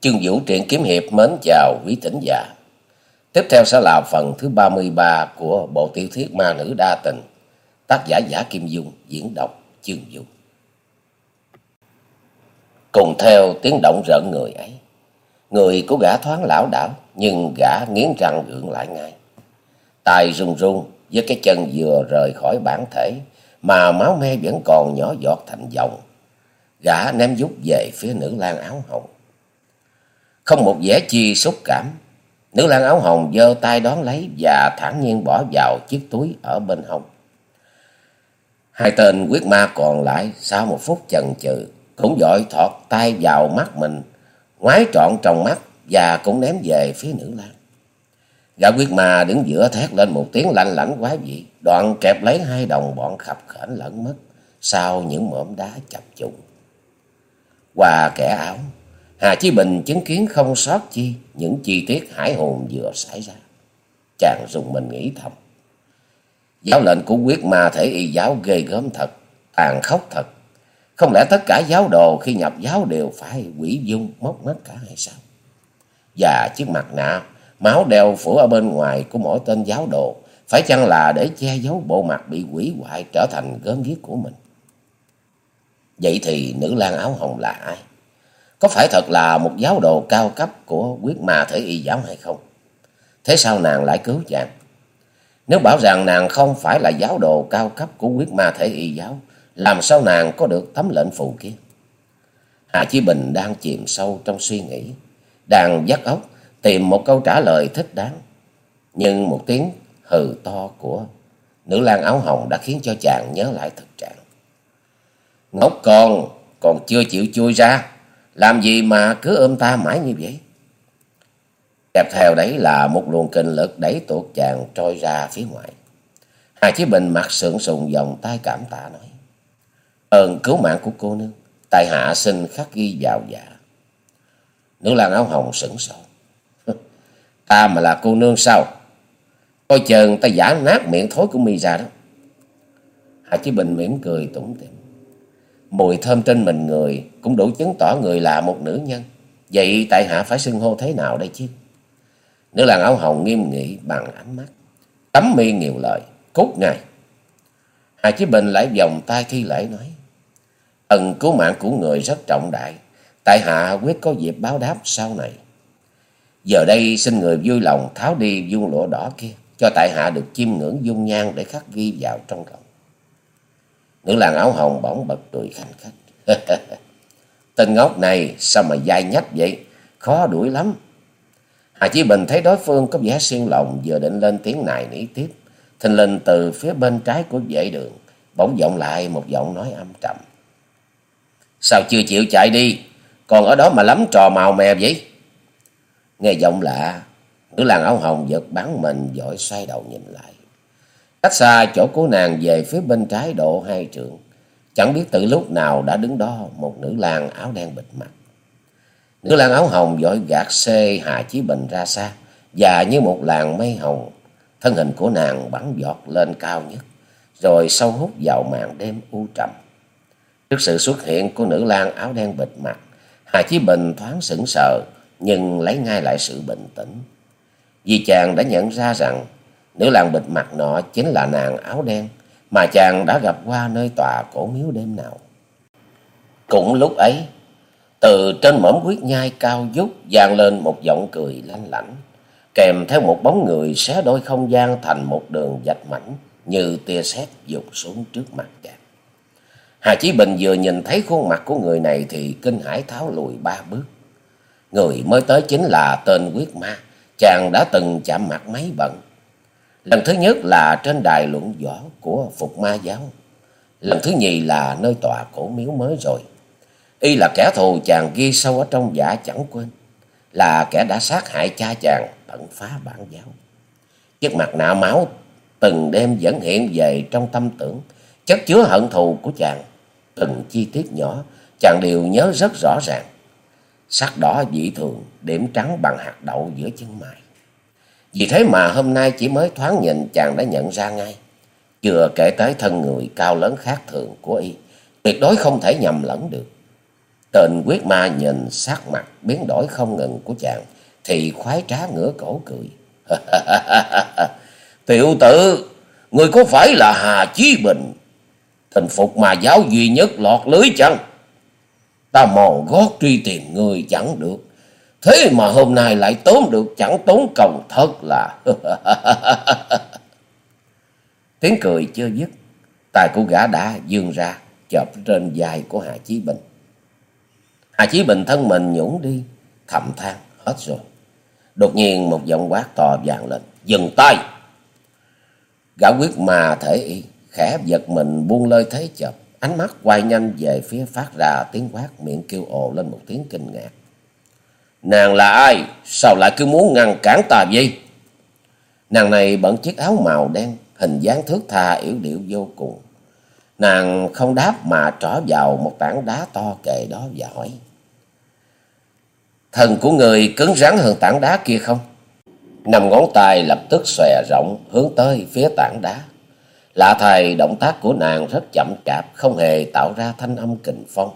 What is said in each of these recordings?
Chương Vũ truyện kiếm hiệp mến chào quý thính giả. Tiếp theo sẽ là phần thứ 33 của bộ tiểu thuyết ma nữ đa tình. Tác giả Giả Kim Dung diễn đọc Chương Vũ. Cùng theo tiếng động rợn người ấy, người của gã thoáng lão đảo nhưng gã nghiến răng gượng lại ngay. Tài run run với cái chân vừa rời khỏi bản thể mà máu me vẫn còn nhỏ giọt thành dòng. Gã ném dút về phía nữ lang áo hồng không một vẻ chi xúc cảm. Nữ lang áo hồng giơ tay đón lấy và thản nhiên bỏ vào chiếc túi ở bên hông. Hai tên quyết ma còn lại sau một phút chần chừ cũng vội thọt tay vào mắt mình, ngoái trọn trong mắt và cũng ném về phía nữ lang. Gã quyết ma đứng giữa thét lên một tiếng lạnh lãnh quá dị, đoạn kẹp lấy hai đồng bọn khập khểnh lẫn mất sau những mỏm đá chập trùng. Qua kẻ áo Hà Chí Bình chứng kiến không sót chi những chi tiết hải hồn vừa xảy ra. Chàng dùng mình nghĩ thầm. Giáo lệnh của quyết ma thể y giáo ghê gớm thật, tàn khốc thật. Không lẽ tất cả giáo đồ khi nhập giáo đều phải quỷ dung móc mất cả hay sao? Và chiếc mặt nạ, máu đeo phủ ở bên ngoài của mỗi tên giáo đồ, phải chăng là để che giấu bộ mặt bị quỷ hoại trở thành gớm ghiếc của mình? Vậy thì nữ lang áo hồng là ai? Có phải thật là một giáo đồ cao cấp của quyết ma thể y giáo hay không? Thế sao nàng lại cứu chàng? Nếu bảo rằng nàng không phải là giáo đồ cao cấp của quyết ma thể y giáo, làm sao nàng có được tấm lệnh phù kia? hà Chí Bình đang chìm sâu trong suy nghĩ, đang dắt óc tìm một câu trả lời thích đáng. Nhưng một tiếng hừ to của nữ lang áo hồng đã khiến cho chàng nhớ lại thực trạng. Ngốc con, còn chưa chịu chui ra. Làm gì mà cứ ôm ta mãi như vậy? kẹp theo đấy là một luồng kinh lực đẩy tuột chàng trôi ra phía ngoài. Hà Chí Bình mặt sượng sùng vòng tay cảm tạ nói. Ơn cứu mạng của cô nương, tại hạ xin khắc ghi vào dạ. Nữ lang áo hồng sửng sốt. ta mà là cô nương sao? Coi chừng ta giả nát miệng thối của mi ra đó. Hà Chí Bình mỉm cười tủm tỉm. Mùi thơm trên mình người cũng đủ chứng tỏ người là một nữ nhân. Vậy tại hạ phải xưng hô thế nào đây chứ? Nữ làng áo hồng nghiêm nghị bằng ánh mắt. Tấm mi nhiều lời, cút ngay. Hà Chí Bình lại vòng tay thi lễ nói. Ân cứu mạng của người rất trọng đại. Tại hạ quyết có dịp báo đáp sau này. Giờ đây xin người vui lòng tháo đi vuông lụa đỏ kia. Cho tại hạ được chiêm ngưỡng dung nhan để khắc ghi vào trong lòng. Nữ làng áo hồng bỗng bật cười khanh khách. Tên ngốc này sao mà dai nhách vậy? Khó đuổi lắm. Hà Chí Bình thấy đối phương có vẻ xiên lòng vừa định lên tiếng này nỉ tiếp. Thình lình từ phía bên trái của vệ đường bỗng vọng lại một giọng nói âm trầm. Sao chưa chịu chạy đi? Còn ở đó mà lắm trò màu mè vậy? Nghe giọng lạ, nữ làng áo hồng giật bắn mình dội xoay đầu nhìn lại. Cách xa chỗ của nàng về phía bên trái độ hai trượng. Chẳng biết từ lúc nào đã đứng đó một nữ lang áo đen bịt mặt. Nữ lang áo hồng vội gạt xê Hà Chí Bình ra xa. Và như một làn mây hồng, thân hình của nàng bắn giọt lên cao nhất. Rồi sâu hút vào màn đêm u trầm. Trước sự xuất hiện của nữ lang áo đen bịt mặt, Hà Chí Bình thoáng sững sờ nhưng lấy ngay lại sự bình tĩnh. Vì chàng đã nhận ra rằng Nữ lang bịt mặt nọ chính là nàng áo đen mà chàng đã gặp qua nơi tòa cổ miếu đêm nào. Cũng lúc ấy, từ trên mỏm quyết nhai cao vút vang lên một giọng cười lanh lảnh, kèm theo một bóng người xé đôi không gian thành một đường dạch mảnh như tia sét dục xuống trước mặt chàng. Hà Chí Bình vừa nhìn thấy khuôn mặt của người này thì kinh hãi tháo lùi ba bước. Người mới tới chính là tên quyết ma, chàng đã từng chạm mặt mấy bận. Lần thứ nhất là trên đài luận võ của Phục Ma Giáo. Lần thứ nhì là nơi tòa cổ miếu mới rồi. Y là kẻ thù chàng ghi sâu ở trong giả chẳng quên. Là kẻ đã sát hại cha chàng tận phá bản giáo. Chiếc mặt nạ máu từng đêm vẫn hiện về trong tâm tưởng. Chất chứa hận thù của chàng. Từng chi tiết nhỏ chàng đều nhớ rất rõ ràng. Sắc đỏ dị thường, điểm trắng bằng hạt đậu giữa chân mày. Vì thế mà hôm nay chỉ mới thoáng nhìn chàng đã nhận ra ngay. Chưa kể tới thân người cao lớn khác thường của y. Tuyệt đối không thể nhầm lẫn được. Tên quyết ma nhìn sắc mặt biến đổi không ngừng của chàng, thì khoái trá ngửa cổ cười. Tiểu tử, người có phải là Hà Chí Bình? Tình phục mà giáo duy nhất lọt lưới chăng? Ta mòn gót truy tìm người chẳng được. Thế mà hôm nay lại tốn được chẳng tốn công thật là... Tiếng cười chưa dứt, tài của gã đã dương ra, chộp trên dài của Hà Chí Bình. Hà Chí Bình thân mình nhũng đi, thầm than, hết rồi. Đột nhiên một giọng quát to vang lên, dừng tay! Gã quyết mà thể y, khẽ giật mình buông lơi thế chập, ánh mắt quay nhanh về phía phát ra tiếng quát, miệng kêu ồ lên một tiếng kinh ngạc. Nàng là ai? Sao lại cứ muốn ngăn cản ta vậy? Nàng này bận chiếc áo màu đen, hình dáng thước tha yếu điệu vô cùng. Nàng không đáp mà trỏ vào một tảng đá to kề đó và hỏi. Thần của người cứng rắn hơn tảng đá kia không? Nằm ngón tay lập tức xòe rộng hướng tới phía tảng đá. Lạ thay động tác của nàng rất chậm chạp, không hề tạo ra thanh âm kình phong.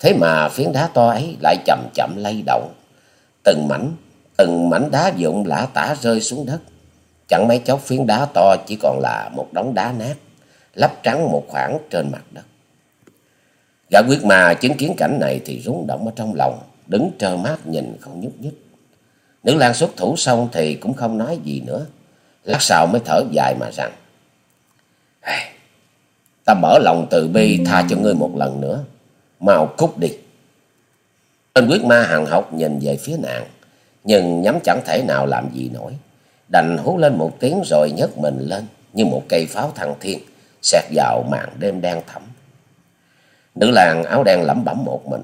Thế mà phiến đá to ấy lại chậm chậm lay động. Từng mảnh, từng mảnh đá vụn lã tả rơi xuống đất. Chẳng mấy chốc phiến đá to chỉ còn là một đống đá nát, lấp trắng một khoảng trên mặt đất. Gã quyết mà chứng kiến cảnh này thì rúng động ở trong lòng, đứng trơ mắt nhìn không nhúc nhích. Nữ lang xuất thủ xong thì cũng không nói gì nữa. Lát sau mới thở dài mà rằng. Ta mở lòng từ bi tha cho ngươi một lần nữa. Mau cút đi. Tên quyết ma hàng học nhìn về phía nàng. Nhưng nhắm chẳng thể nào làm gì nổi. Đành hú lên một tiếng rồi nhấc mình lên. Như một cây pháo thăng thiên. Xẹt vào màn đêm đen thẳm. Nữ làng áo đen lẩm bẩm một mình.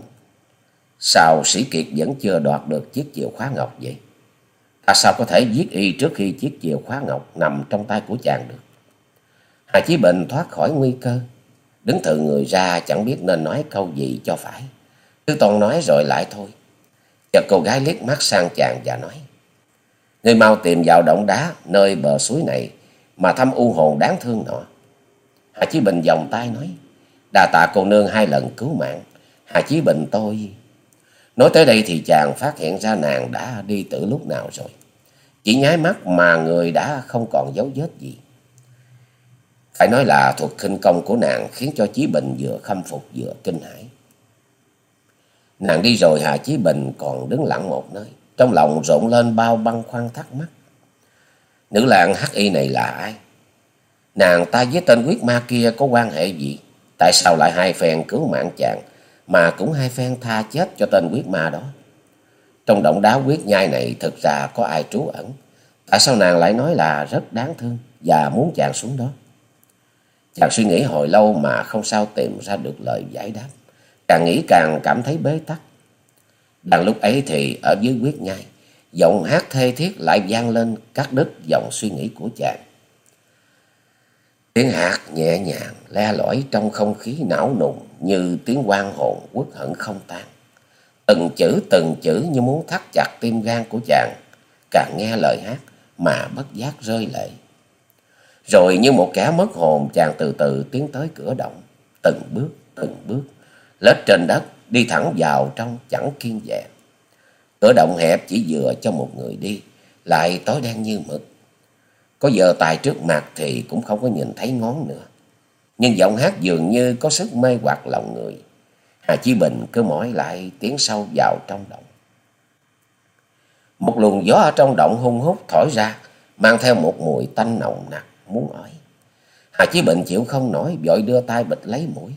Sao sĩ kiệt vẫn chưa đoạt được chiếc chìa khóa ngọc vậy? Ta sao có thể giết y trước khi chiếc chìa khóa ngọc nằm trong tay của chàng được? Hà Chí Bình thoát khỏi nguy cơ. Đứng thừ người ra chẳng biết nên nói câu gì cho phải. Cứ toàn nói rồi lại thôi. Chợt cô gái liếc mắt sang chàng và nói. người mau tìm vào động đá nơi bờ suối này mà thăm u hồn đáng thương nọ. Hà Chí Bình vòng tay nói. Đà tạ cô nương hai lần cứu mạng. Hà Chí Bình tôi... Nói tới đây thì chàng phát hiện ra nàng đã đi từ lúc nào rồi. Chỉ nháy mắt mà người đã không còn dấu vết gì. Phải nói là thuật khinh công của nàng khiến cho Chí Bình vừa khâm phục vừa kinh hãi. Nàng đi rồi Hà Chí Bình còn đứng lặng một nơi. Trong lòng rộn lên bao băn khoăn thắc mắc. Nữ làng hắc y này là ai? Nàng ta với tên quyết ma kia có quan hệ gì? Tại sao lại hai phen cứu mạng chàng mà cũng hai phen tha chết cho tên quyết ma đó? Trong động đá quyết nhai này thực ra có ai trú ẩn? Tại sao nàng lại nói là rất đáng thương và muốn chàng xuống đó? Chàng suy nghĩ hồi lâu mà không sao tìm ra được lời giải đáp. Càng nghĩ càng cảm thấy bế tắc. Đang lúc ấy thì ở dưới quyết nhai, giọng hát thê thiết lại vang lên cắt đứt dòng suy nghĩ của chàng. Tiếng hát nhẹ nhàng, le lỏi trong không khí não nùng như tiếng quan hồn uất hận không tan. Từng chữ từng chữ như muốn thắt chặt tim gan của chàng, càng nghe lời hát mà bất giác rơi lệ. Rồi như một kẻ mất hồn chàng từ từ tiến tới cửa động, từng bước, từng bước, lết trên đất, đi thẳng vào trong chẳng kiên dè. Cửa động hẹp chỉ vừa cho một người đi, lại tối đen như mực. Có giờ tài trước mặt thì cũng không có nhìn thấy ngón nữa. Nhưng giọng hát dường như có sức mê hoặc lòng người. Hà Chí Bình cứ mỏi lại tiến sâu vào trong động. Một luồng gió ở trong động hung hút thổi ra, mang theo một mùi tanh nồng nặc muốn ói. Hà Chí Bình chịu không nổi, vội đưa tay bịch lấy mũi.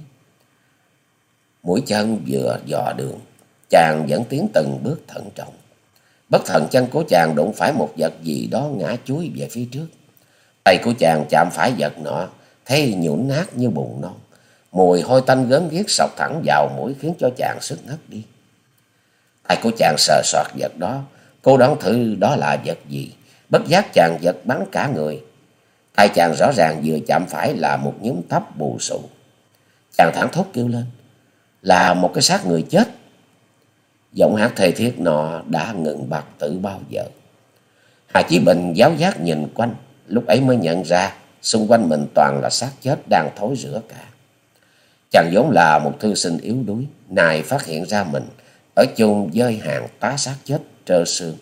Mũi chân vừa dò đường, chàng vẫn tiến từng bước thận trọng. Bất thần chân của chàng đụng phải một vật gì đó ngã chuối về phía trước. Tay của chàng chạm phải vật nọ, thấy nhũn nát như bùn non. Mùi hôi tanh gớm ghiếc sọc thẳng vào mũi khiến cho chàng sức ngất đi. Tay của chàng sờ soạt vật đó, cô đoán thử đó là vật gì. Bất giác chàng giật bắn cả người, Tay chàng rõ ràng vừa chạm phải là một nhúm tóc bù xù. Chàng thẳng thốt kêu lên. Là một cái xác người chết. Giọng hát thê thiết nọ đã ngừng bặt tử bao giờ. Hà Chí Bình giáo giác nhìn quanh. Lúc ấy mới nhận ra xung quanh mình toàn là xác chết đang thối rửa cả. Chàng vốn là một thư sinh yếu đuối, nay phát hiện ra mình ở chung với hàng tá xác chết trơ xương,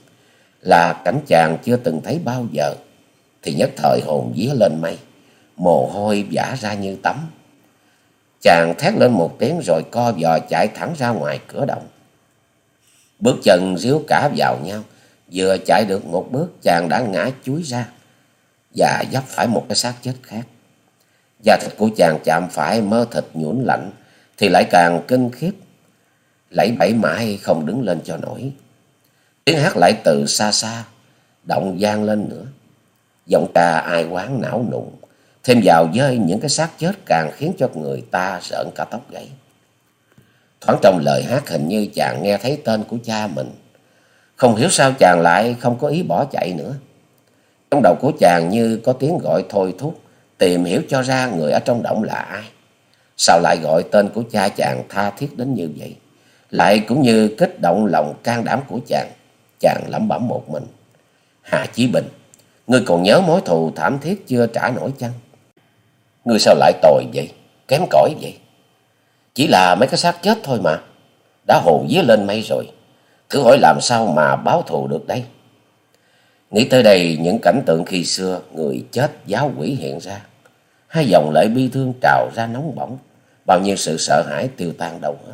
là cảnh chàng chưa từng thấy bao giờ, thì nhất thời hồn vía lên mây, mồ hôi vã ra như tắm. Chàng thét lên một tiếng rồi co giò chạy thẳng ra ngoài cửa động. Bước chân ríu cả vào nhau, vừa chạy được một bước chàng đã ngã chuối ra và vấp phải một cái xác chết khác. Da thịt của chàng chạm phải mơ thịt nhũn lạnh thì lại càng kinh khiếp, lẫy bẫy mãi không đứng lên cho nổi. Tiếng hát lại từ xa xa, động vang lên nữa. Giọng ca ai quán não nụng, thêm vào với những cái xác chết càng khiến cho người ta rợn cả tóc gáy. Thoáng trong lời hát hình như chàng nghe thấy tên của cha mình. Không hiểu sao chàng lại không có ý bỏ chạy nữa. Trong đầu của chàng như có tiếng gọi thôi thúc, tìm hiểu cho ra người ở trong động là ai. Sao lại gọi tên của cha chàng tha thiết đến như vậy? Lại cũng như kích động lòng can đảm của chàng. Chàng lẩm bẩm một mình. Hà Chí Bình, ngươi còn nhớ mối thù thảm thiết chưa trả nổi chăng? Ngươi sao lại tồi vậy? Kém cỏi vậy? Chỉ là mấy cái xác chết thôi mà. Đã hồn vía lên mây rồi. Thử hỏi làm sao mà báo thù được đây? Nghĩ tới đây, những cảnh tượng khi xưa, người chết giáo quỷ hiện ra. Hai dòng lệ bi thương trào ra nóng bỏng. Bao nhiêu sự sợ hãi tiêu tan đâu hết.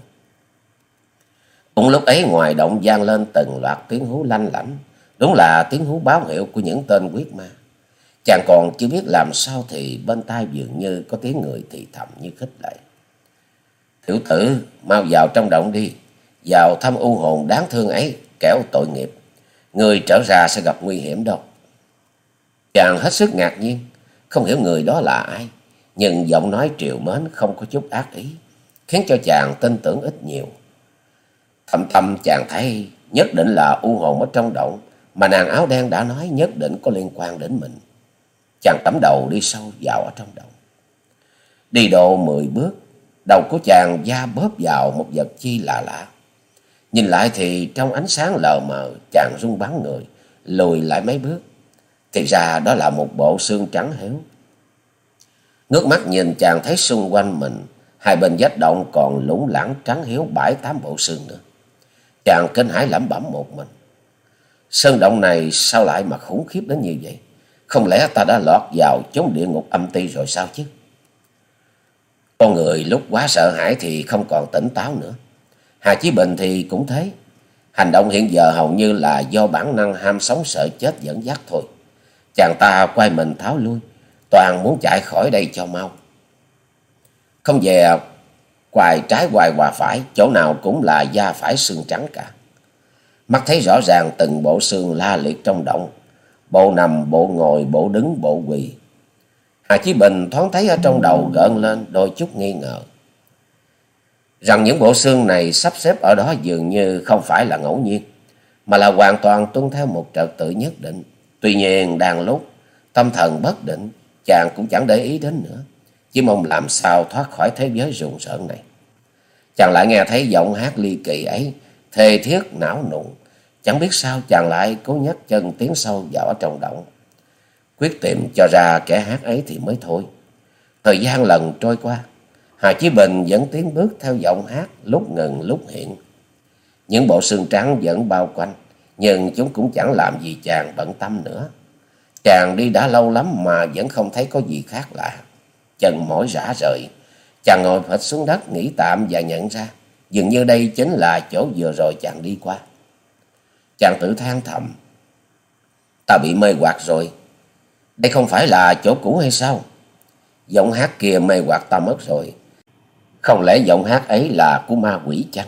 Cùng lúc ấy, ngoài động gian lên từng loạt tiếng hú lanh lảnh. Đúng là tiếng hú báo hiệu của những tên quyết ma. Chàng còn chưa biết làm sao thì bên tai dường như có tiếng người thì thầm như khích lệ. Tiểu tử, mau vào trong động đi. Vào thăm u hồn đáng thương ấy, kẻo tội nghiệp. Người trở ra sẽ gặp nguy hiểm đâu. Chàng hết sức ngạc nhiên, không hiểu người đó là ai. Nhưng giọng nói triều mến không có chút ác ý, khiến cho chàng tin tưởng ít nhiều. Thầm thầm chàng thấy nhất định là u hồn ở trong động, mà nàng áo đen đã nói nhất định có liên quan đến mình. Chàng tấm đầu đi sâu vào ở trong động. Đi độ mười bước, đầu của chàng da bóp vào một vật chi lạ lạ. Nhìn lại thì trong ánh sáng lờ mờ, chàng rung bắn người, lùi lại mấy bước. Thì ra đó là một bộ xương trắng héo. Ngước mắt nhìn chàng thấy xung quanh mình, hai bên vách động còn lủng lẳng trắng hiếu bảy tám bộ xương nữa. Chàng kinh hãi lẩm bẩm một mình. Sơn động này sao lại mà khủng khiếp đến như vậy? Không lẽ ta đã lọt vào chốn địa ngục âm ti rồi sao chứ? Con người lúc quá sợ hãi thì không còn tỉnh táo nữa. Hà Chí Bình thì cũng thế. Hành động hiện giờ hầu như là do bản năng ham sống sợ chết dẫn dắt thôi. Chàng ta quay mình tháo lui, toàn muốn chạy khỏi đây cho mau. Không về quài trái quài quà phải, chỗ nào cũng là da phải xương trắng cả. Mắt thấy rõ ràng từng bộ xương la liệt trong động, bộ nằm, bộ ngồi, bộ đứng, bộ quỳ. Hà Chí Bình thoáng thấy ở trong đầu gợn lên đôi chút nghi ngờ. Rằng những bộ xương này sắp xếp ở đó dường như không phải là ngẫu nhiên, mà là hoàn toàn tuân theo một trật tự nhất định. Tuy nhiên đang lúc tâm thần bất định, chàng cũng chẳng để ý đến nữa, chỉ mong làm sao thoát khỏi thế giới rùng rợn này. Chàng lại nghe thấy giọng hát ly kỳ ấy, thề thiết não nụng, chẳng biết sao chàng lại cố nhấc chân tiến sâu vào ở trong động. Quyết tìm cho ra kẻ hát ấy thì mới thôi. Thời gian lần trôi qua, Hà Chí Bình vẫn tiến bước theo giọng hát lúc ngừng lúc hiện. Những bộ xương trắng vẫn bao quanh, nhưng chúng cũng chẳng làm gì chàng bận tâm nữa. Chàng đi đã lâu lắm mà vẫn không thấy có gì khác lạ. Chân mỏi rã rời, chàng ngồi phịch xuống đất nghĩ tạm và nhận ra, dường như đây chính là chỗ vừa rồi chàng đi qua. Chàng tự than thầm, ta bị mê hoặc rồi, đây không phải là chỗ cũ hay sao? Giọng hát kia mê hoặc ta mất rồi. Không lẽ giọng hát ấy là của ma quỷ chăng?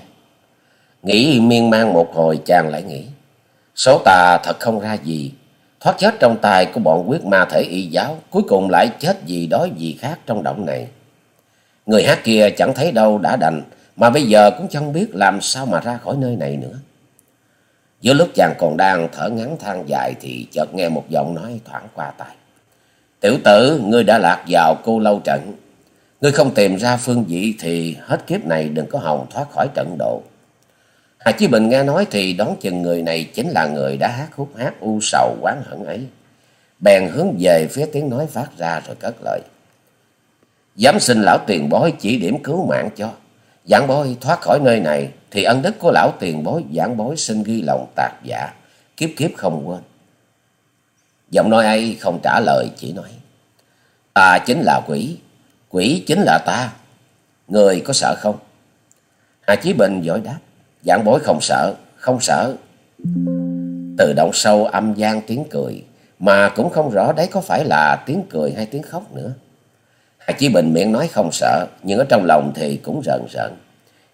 Nghĩ miên man một hồi chàng lại nghĩ. Số ta thật không ra gì. Thoát chết trong tay của bọn quyết ma thể y giáo. Cuối cùng lại chết vì đói gì khác trong động này. Người hát kia chẳng thấy đâu đã đành. Mà bây giờ cũng chẳng biết làm sao mà ra khỏi nơi này nữa. Giữa lúc chàng còn đang thở ngắn than dài thì chợt nghe một giọng nói thoảng qua tai. Tiểu tử, ngươi đã lạc vào cô lâu trận. Ngươi không tìm ra phương vị thì hết kiếp này đừng có hòng thoát khỏi trận độ. Hà Chí Bình nghe nói thì đón chừng người này chính là người đã hát khúc hát u sầu quán hận ấy. Bèn hướng về phía tiếng nói phát ra rồi cất lời. Dám xin lão tiền bối chỉ điểm cứu mạng cho. Giảng bối thoát khỏi nơi này thì ân đức của lão tiền bối giảng bối xin ghi lòng tạc giả Kiếp kiếp không quên. Giọng nói ấy không trả lời chỉ nói. Ta chính là quỷ. Quỷ chính là ta. Người có sợ không? Hà Chí Bình giỏi đáp. Giảng bối không sợ, không sợ. Từ động sâu âm gian tiếng cười. Mà cũng không rõ đấy có phải là tiếng cười hay tiếng khóc nữa. Hà Chí Bình miệng nói không sợ, nhưng ở trong lòng thì cũng rợn rợn.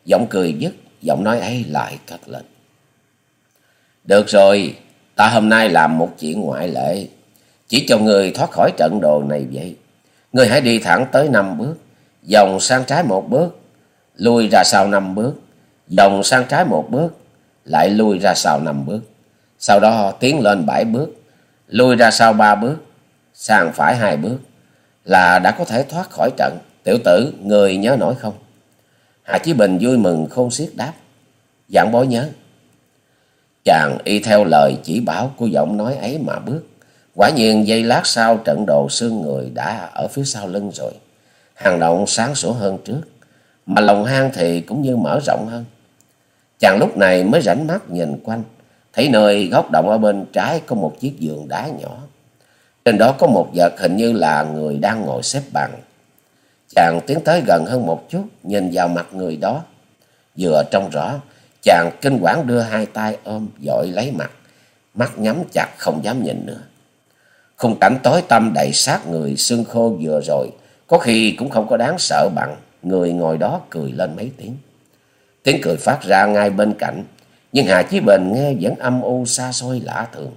Giọng cười dứt, giọng nói ấy lại cất lên. Được rồi, ta hôm nay làm một chuyện ngoại lệ. Chỉ cho người thoát khỏi trận đồ này vậy. Người hãy đi thẳng tới năm bước, vòng sang trái một bước, lui ra sau năm bước, vòng sang trái một bước, lại lui ra sau năm bước. Sau đó tiến lên bảy bước, lui ra sau ba bước, sang phải hai bước, là đã có thể thoát khỏi trận. Tiểu tử, người nhớ nổi không? Hà Chí Bình vui mừng khôn xiết đáp. Dạng bối nhớ. Chàng y theo lời chỉ bảo của giọng nói ấy mà bước. Quả nhiên giây lát sau trận đồ xương người đã ở phía sau lưng rồi. Hàng động sáng sủa hơn trước. Mà lòng hang thì cũng như mở rộng hơn. Chàng lúc này mới rảnh mắt nhìn quanh. Thấy nơi góc động ở bên trái có một chiếc giường đá nhỏ. Trên đó có một vật hình như là người đang ngồi xếp bằng. Chàng tiến tới gần hơn một chút, nhìn vào mặt người đó. Vừa trông rõ, chàng kinh quản đưa hai tay ôm dội lấy mặt, mắt nhắm chặt không dám nhìn nữa. Khung cảnh tối tăm đầy sát người xương khô vừa rồi, có khi cũng không có đáng sợ bằng người ngồi đó cười lên mấy tiếng. Tiếng cười phát ra ngay bên cạnh, nhưng Hà Chí Bình nghe vẫn âm u xa xôi lạ thường.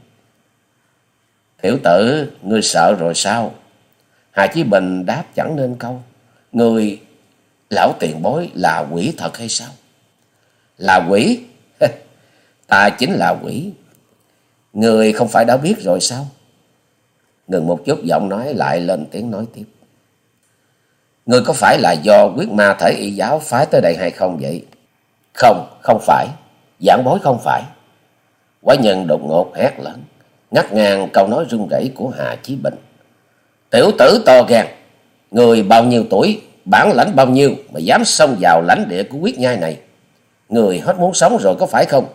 Tiểu tử, ngươi sợ rồi sao? Hà Chí Bình đáp chẳng nên câu. Người lão tiền bối là quỷ thật hay sao? Là quỷ? Ta chính là quỷ. Người không phải đã biết rồi sao? Ngừng một chút giọng nói lại lên tiếng nói tiếp. Người có phải là do quyết ma thể y giáo phái tới đây hay không vậy? Không, không phải. Giảng bối không phải. Quái nhân đột ngột hét lớn ngắt ngang câu nói run rẩy của Hà Chí Bình. Tiểu tử to gan, người bao nhiêu tuổi, bản lãnh bao nhiêu mà dám xông vào lãnh địa của quyết nhai này. Người hết muốn sống rồi có phải không?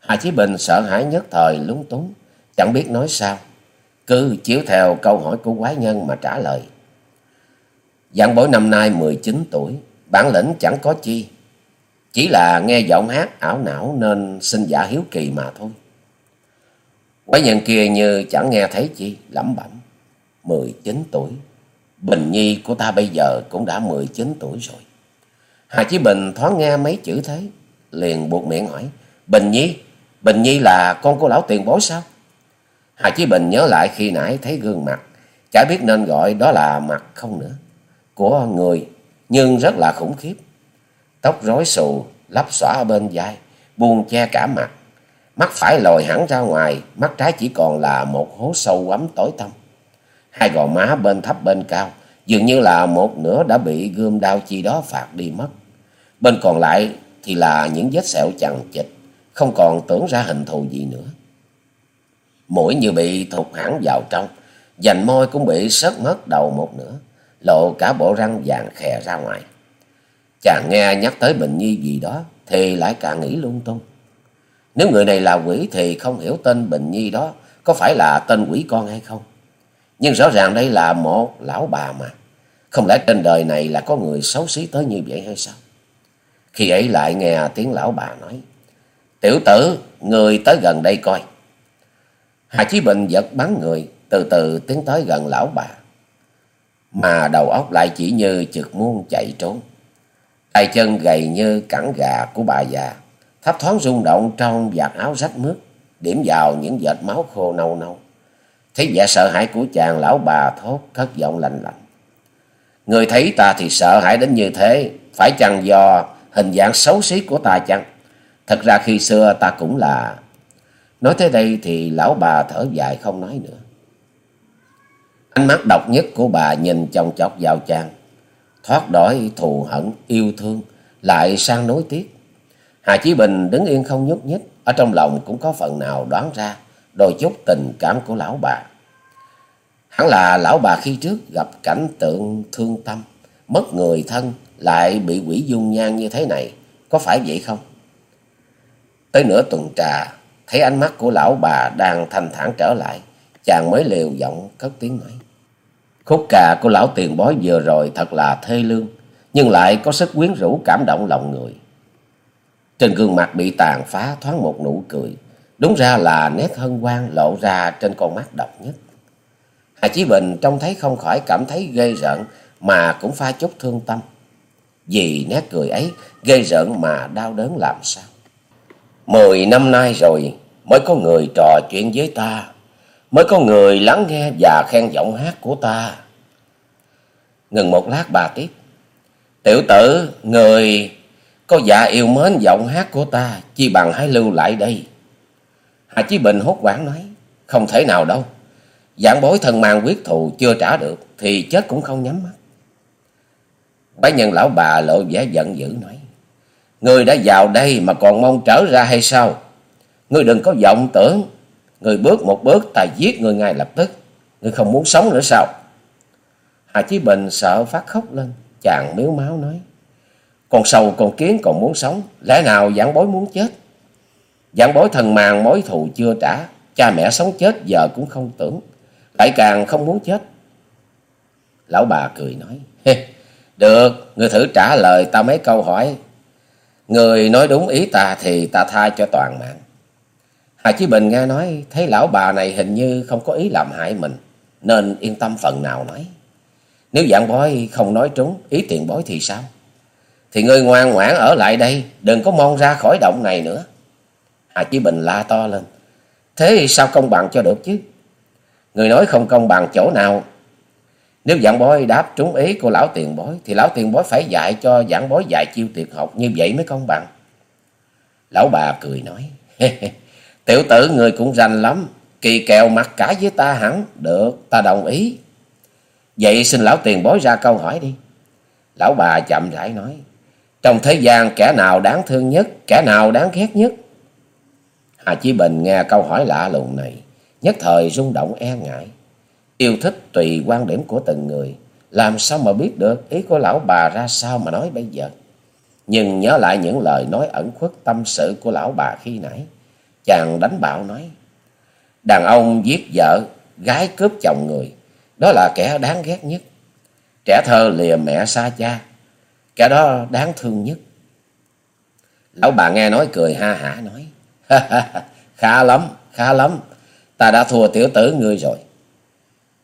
Hà Chí Bình sợ hãi nhất thời lúng túng, chẳng biết nói sao. Cứ chiếu theo câu hỏi của quái nhân mà trả lời. Dạng bối năm nay 19 tuổi, bản lĩnh chẳng có chi. Chỉ là nghe giọng hát ảo não nên xin giả hiếu kỳ mà thôi. Mấy nhân kia như chẳng nghe thấy chi, lẩm bẩm. mười chín tuổi. Bình Nhi của ta bây giờ cũng đã mười chín tuổi rồi. Hà Chí Bình thoáng nghe mấy chữ thế, liền buộc miệng hỏi. Bình Nhi, Bình Nhi là con của lão tiền bối sao? Hà Chí Bình nhớ lại khi nãy thấy gương mặt, chả biết nên gọi đó là mặt không nữa, của người, nhưng rất là khủng khiếp. Tóc rối xù, lấp xõa ở bên vai, buông che cả mặt, Mắt phải lồi hẳn ra ngoài, mắt trái chỉ còn là một hố sâu ấm tối tăm. Hai gò má bên thấp bên cao, dường như là một nửa đã bị gươm đao chi đó phạt đi mất. Bên còn lại thì là những vết sẹo chằng chịch, không còn tưởng ra hình thù gì nữa. Mũi như bị thụt hẳn vào trong, dành môi cũng bị sớt mất đầu một nửa, lộ cả bộ răng vàng khè ra ngoài. Chàng nghe nhắc tới bệnh nhi gì đó, thì lại càng nghĩ lung tung. Nếu người này là quỷ thì không hiểu tên Bình Nhi đó có phải là tên quỷ con hay không. Nhưng rõ ràng đây là một lão bà mà. Không lẽ trên đời này là có người xấu xí tới như vậy hay sao? Khi ấy lại nghe tiếng lão bà nói. Tiểu tử, người tới gần đây coi. Hà Chí Bình giật bắn người, từ từ tiến tới gần lão bà. Mà đầu óc lại chỉ như chực muôn chạy trốn. Tay chân gầy như cẳng gà của bà già thấp thoáng rung động trong vạt áo rách mướt, điểm vào những vệt máu khô nâu nâu. Thấy vẻ sợ hãi của chàng lão bà thốt cất giọng lạnh lạnh. Người thấy ta thì sợ hãi đến như thế, phải chăng do hình dạng xấu xí của ta chăng? Thật ra khi xưa ta cũng là... Nói tới đây thì lão bà thở dài không nói nữa. Ánh mắt độc nhất của bà nhìn chòng chọc vào chàng, thoát đói thù hận, yêu thương, lại sang nối tiếc. Hà Chí Bình đứng yên không nhúc nhích, ở trong lòng cũng có phần nào đoán ra đôi chút tình cảm của lão bà. Hẳn là lão bà khi trước gặp cảnh tượng thương tâm, mất người thân, lại bị quỷ dung nhan như thế này, có phải vậy không? Tới nửa tuần trà, thấy ánh mắt của lão bà đang thanh thản trở lại, chàng mới liều giọng cất tiếng nói. Khúc cà của lão tiền bói vừa rồi thật là thê lương, nhưng lại có sức quyến rũ cảm động lòng người. Trên gương mặt bị tàn phá thoáng một nụ cười, đúng ra là nét hân hoan lộ ra trên con mắt độc nhất. Hà Chí Bình trông thấy không khỏi cảm thấy ghê rợn mà cũng pha chút thương tâm. Vì nét cười ấy ghê rợn mà đau đớn làm sao. Mười năm nay rồi mới có người trò chuyện với ta, mới có người lắng nghe và khen giọng hát của ta. Ngừng một lát bà tiếp. Tiểu tử, người có dạ yêu mến giọng hát của ta, chi bằng hãy lưu lại đây. Hà Chí Bình hốt quảng nói, không thể nào đâu. Giảng bối thân mang quyết thù chưa trả được, thì chết cũng không nhắm mắt. Bái nhân lão bà lộ vẻ giận dữ nói, Người đã vào đây mà còn mong trở ra hay sao? Ngươi đừng có vọng tưởng, người bước một bước ta giết người ngay lập tức. Ngươi không muốn sống nữa sao? Hà Chí Bình sợ phát khóc lên, chàng miếu máu nói. Con sâu con kiến còn muốn sống, lẽ nào giảng bối muốn chết? Giảng bối thần màng mối thù chưa trả, cha mẹ sống chết giờ cũng không tưởng, lại càng không muốn chết. Lão bà cười nói, được, người thử trả lời ta mấy câu hỏi. Người nói đúng ý ta thì ta tha cho toàn mạng. Hà Chí Bình nghe nói, thấy lão bà này hình như không có ý làm hại mình, nên yên tâm phần nào nói. Nếu dạng bói không nói trúng ý tiền bói thì sao? Thì ngươi ngoan ngoãn ở lại đây, đừng có mong ra khỏi động này nữa. Hà Chí Bình la to lên. Thế sao công bằng cho được chứ? Người nói không công bằng chỗ nào. Nếu giảng bói đáp trúng ý của lão tiền bói, thì lão tiền bói phải dạy cho giảng bói dạy chiêu tuyệt học, như vậy mới công bằng. Lão bà cười nói, tiểu tử người cũng rành lắm, kỳ kèo mặt cả với ta hẳn, được, ta đồng ý. Vậy xin lão tiền bói ra câu hỏi đi. Lão bà chậm rãi nói, trong thế gian kẻ nào đáng thương nhất, kẻ nào đáng ghét nhất? Hà Chí Bình nghe câu hỏi lạ lùng này, nhất thời rung động e ngại. Yêu thích tùy quan điểm của từng người, làm sao mà biết được ý của lão bà ra sao mà nói bây giờ. Nhưng nhớ lại những lời nói ẩn khuất tâm sự của lão bà khi nãy, chàng đánh bạo nói, đàn ông giết vợ, gái cướp chồng người, đó là kẻ đáng ghét nhất. Trẻ thơ lìa mẹ xa cha, kẻ đó đáng thương nhất. Lão bà nghe nói cười ha hả nói, khá lắm, khá lắm, ta đã thua tiểu tử ngươi rồi.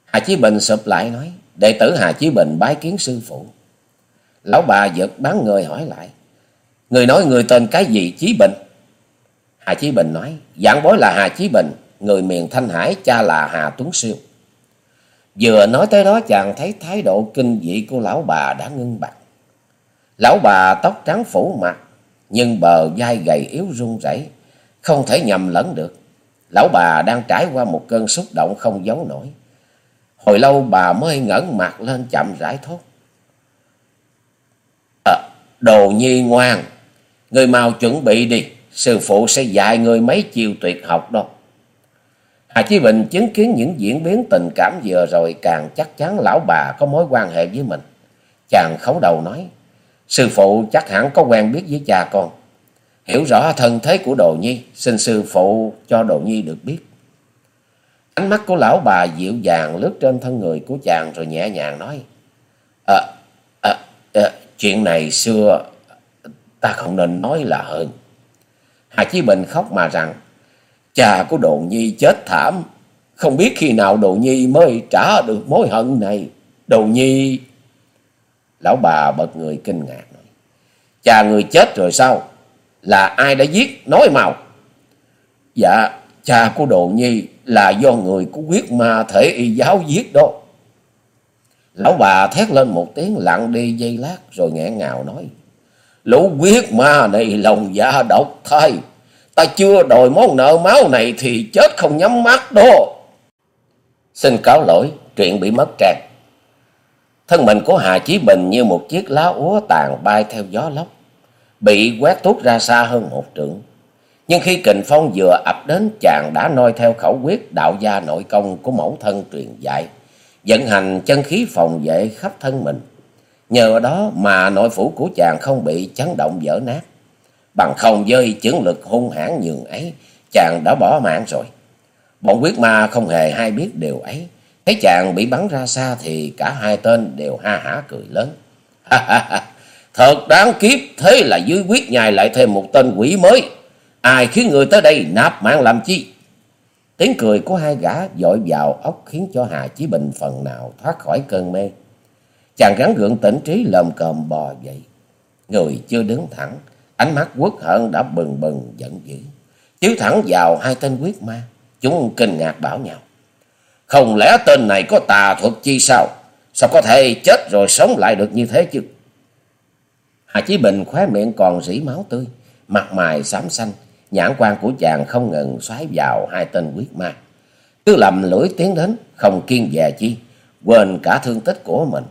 Hà Chí Bình sụp lại nói, đệ tử Hà Chí Bình bái kiến sư phụ. Lão bà giật bắn người hỏi lại, người nói người tên cái gì Chí Bình? Hà Chí Bình nói, giảng bối là Hà Chí Bình, người miền Thanh Hải, cha là Hà Tuấn Siêu. Vừa nói tới đó chàng thấy thái độ kinh dị của lão bà đã ngưng bặt. Lão bà tóc trắng phủ mặt, nhưng bờ vai gầy yếu run rẩy, không thể nhầm lẫn được. Lão bà đang trải qua một cơn xúc động không giấu nổi. Hồi lâu bà mới ngẩng mặt lên chậm rãi thốt. À, đồ nhi ngoan, người mau chuẩn bị đi, sư phụ sẽ dạy người mấy chiêu tuyệt học đó. Hà Chí Bình chứng kiến những diễn biến tình cảm vừa rồi càng chắc chắn lão bà có mối quan hệ với mình. Chàng khấu đầu nói, sư phụ chắc hẳn có quen biết với cha con. Hiểu rõ thân thế của Đồ Nhi, xin sư phụ cho Đồ Nhi được biết. Ánh mắt của lão bà dịu dàng lướt trên thân người của chàng rồi nhẹ nhàng nói, à, à, à, chuyện này xưa ta không nên nói là hơn. Hà Chí Bình khóc mà rằng, Cha của Đồ Nhi chết thảm. Không biết khi nào Đồ Nhi mới trả được mối hận này. Đồ Nhi... Lão bà bật người kinh ngạc nói. Cha người chết rồi sao? Là ai đã giết? Nói màu? Dạ, cha của Đồ Nhi là do người của quyết ma thể y giáo giết đó. Lão bà thét lên một tiếng lặng đi dây lát rồi nghẹn ngào nói. Lũ quyết ma này lòng dạ độc thay Ta chưa đòi món nợ máu này thì chết không nhắm mắt đó. Xin cáo lỗi, chuyện bị mất trang. Thân mình của Hà Chí Bình như một chiếc lá úa tàn bay theo gió lốc, bị quét tuốt ra xa hơn một trượng. Nhưng khi kình phong vừa ập đến chàng đã noi theo khẩu quyết đạo gia nội công của mẫu thân truyền dạy, vận hành chân khí phòng vệ khắp thân mình. Nhờ đó mà nội phủ của chàng không bị chấn động vỡ nát. Bằng không với chứng lực hung hãn nhường ấy, chàng đã bỏ mạng rồi. Bọn quyết ma không hề hay biết điều ấy. Thấy chàng bị bắn ra xa thì cả hai tên đều ha hả cười lớn. Thật đáng kiếp, thế là dưới quyết nhai lại thêm một tên quỷ mới. Ai khiến người tới đây nạp mạng làm chi? Tiếng cười của hai gã dội vào ốc khiến cho Hà Chí Bình phần nào thoát khỏi cơn mê. Chàng gắn gượng tỉnh trí lồm cồm bò dậy. Người chưa đứng thẳng, ánh mắt quốc hận đã bừng bừng giận dữ. Chiếu thẳng vào hai tên quyết ma, chúng kinh ngạc bảo nhau. Không lẽ tên này có tà thuật chi sao? Sao có thể chết rồi sống lại được như thế chứ? Hà Chí Bình khóe miệng còn rỉ máu tươi, mặt mày xám xanh, nhãn quan của chàng không ngừng xoáy vào hai tên quyết ma. Cứ lầm lưỡi tiến đến, không kiên dè chi, quên cả thương tích của mình.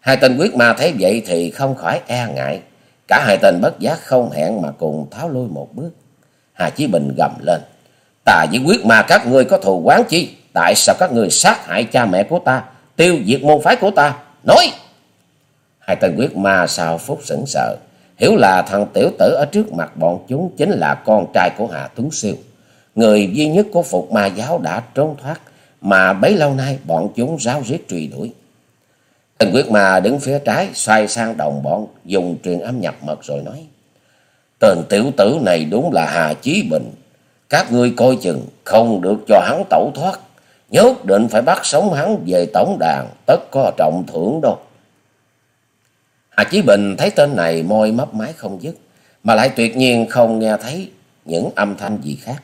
Hai tên quyết ma thấy vậy thì không khỏi e ngại. Cả hai tên bất giác không hẹn mà cùng tháo lui một bước. Hà Chí Bình gầm lên. Tà với quyết ma các ngươi có thù quán chi? Tại sao các người sát hại cha mẹ của ta, tiêu diệt môn phái của ta? Nói! Hai tên quyết ma sao phút sững sờ. Hiểu là thằng tiểu tử ở trước mặt bọn chúng chính là con trai của Hà Tuấn Siêu. Người duy nhất của phục ma giáo đã trốn thoát mà bấy lâu nay bọn chúng ráo riết truy đuổi. Tên quyết ma đứng phía trái xoay sang đồng bọn dùng truyền âm nhập mật rồi nói. Tên tiểu tử này đúng là Hà Chí Bình. Các ngươi coi chừng không được cho hắn tẩu thoát. Nhất định phải bắt sống hắn về tổng đàn tất có trọng thưởng đâu. Hà Chí Bình thấy tên này môi mấp máy không dứt, mà lại tuyệt nhiên không nghe thấy những âm thanh gì khác.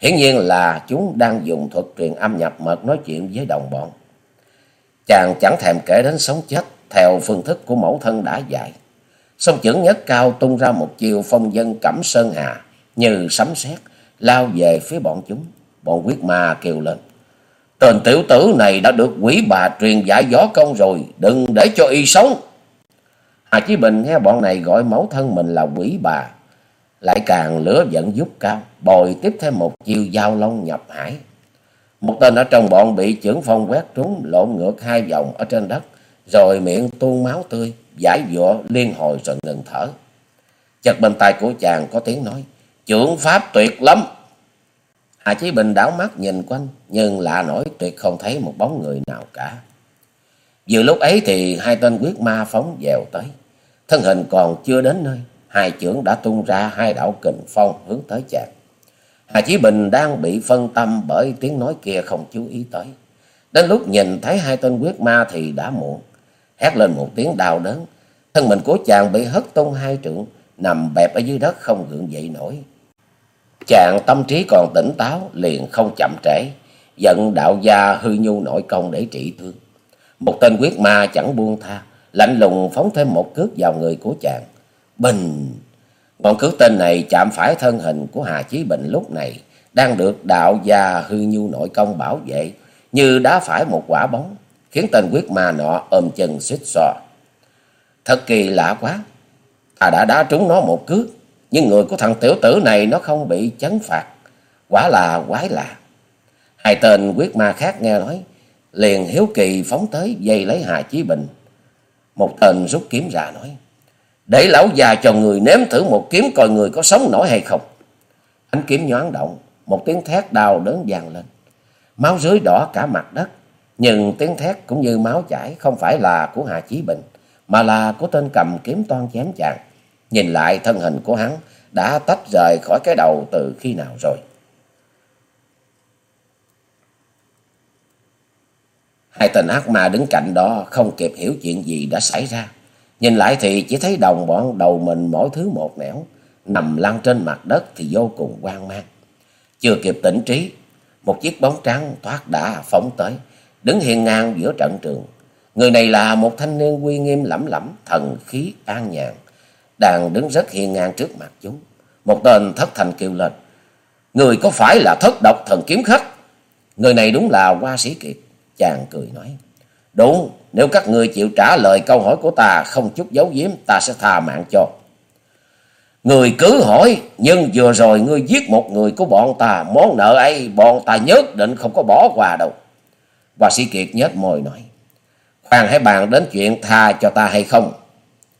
Hiển nhiên là chúng đang dùng thuật truyền âm nhập mật nói chuyện với đồng bọn. Chàng chẳng thèm kể đến sống chết theo phương thức của mẫu thân đã dạy. song chưởng nhất cao tung ra một chiều phong dân cẩm sơn hà như sấm sét lao về phía bọn chúng. Bọn quyết ma kêu lên. Tên tiểu tử này đã được quỷ bà truyền giải gió công rồi, đừng để cho y sống. Hà Chí Bình nghe bọn này gọi mẫu thân mình là quỷ bà, lại càng lửa giận giúp cao, bồi tiếp thêm một chiêu giao long nhập hải. Một tên ở trong bọn bị trưởng phong quét trúng lộn ngược hai vòng ở trên đất, rồi miệng tuôn máu tươi, giải dụa liên hồi rồi ngừng thở. Chợt bên tai của chàng có tiếng nói, trưởng pháp tuyệt lắm. Hà Chí Bình đảo mắt nhìn quanh, nhưng lạ nổi tuyệt không thấy một bóng người nào cả. Vừa lúc ấy thì hai tên quyết ma phóng dèo tới. Thân hình còn chưa đến nơi, hai trưởng đã tung ra hai đạo kình phong hướng tới chàng. Hà Chí Bình đang bị phân tâm bởi tiếng nói kia không chú ý tới. Đến lúc nhìn thấy hai tên quyết ma thì đã muộn. Hét lên một tiếng đau đớn. Thân mình của chàng bị hất tung hai trượng, nằm bẹp ở dưới đất không gượng dậy nổi. Chàng tâm trí còn tỉnh táo, liền không chậm trễ, giận đạo gia hư nhu nội công để trị thương. Một tên quyết ma chẳng buông tha, lạnh lùng phóng thêm một cước vào người của chàng. Bình! Ngọn cước tên này chạm phải thân hình của Hà Chí Bình lúc này, đang được đạo gia hư nhu nội công bảo vệ, như đá phải một quả bóng, khiến tên quyết ma nọ ôm chân xích xò. Thật kỳ lạ quá, ta đã đá trúng nó một cước, nhưng người của thằng tiểu tử này nó không bị chấn phạt, quả là quái lạ. Hai tên quyết ma khác nghe nói, liền hiếu kỳ phóng tới dây lấy Hà Chí Bình. Một tên rút kiếm ra nói, để lão già cho người nếm thử một kiếm coi người có sống nổi hay không. Ánh kiếm nhoáng động, một tiếng thét đau đớn vang lên. Máu rưới đỏ cả mặt đất, nhưng tiếng thét cũng như máu chảy không phải là của Hà Chí Bình, mà là của tên cầm kiếm toan chém chàng. Nhìn lại thân hình của hắn đã tách rời khỏi cái đầu từ khi nào rồi. Hai tên ác ma đứng cạnh đó không kịp hiểu chuyện gì đã xảy ra. Nhìn lại thì chỉ thấy đồng bọn đầu mình mỗi thứ một nẻo, nằm lăn trên mặt đất thì vô cùng hoang mang. Chưa kịp tỉnh trí, một chiếc bóng trắng thoát đã phóng tới, đứng hiên ngang giữa trận trường. Người này là một thanh niên uy nghiêm lẫm lẫm, thần khí an nhàn, đang đứng rất hiên ngang trước mặt chúng. Một tên thất thành kêu lên, Người có phải là thất độc thần kiếm khách? Người này đúng là Hoa Sĩ Kiệt. Chàng cười nói. Đúng, nếu các ngươi chịu trả lời câu hỏi của ta không chút giấu giếm, ta sẽ tha mạng cho. Người cứ hỏi, nhưng vừa rồi ngươi giết một người của bọn ta, món nợ ấy bọn ta nhất định không có bỏ qua đâu. Hoa sĩ Kiệt nhếch môi nói. Khoan hãy bàn đến chuyện tha cho ta hay không.